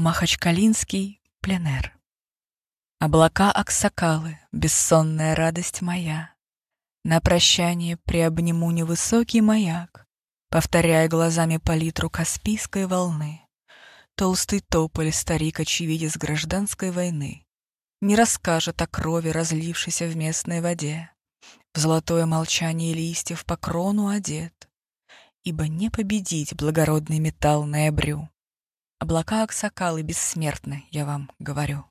Махачкалинский пленэр. Облака аксакалы, бессонная радость моя. На прощание приобниму невысокий маяк, Повторяя глазами палитру Каспийской волны. Толстый тополь, старик очевидец гражданской войны, Не расскажет о крови, разлившейся в местной воде. В золотое молчание листьев по крону одет, Ибо не победить благородный металл ноябрю. Облака Аксакалы бессмертны, я вам говорю.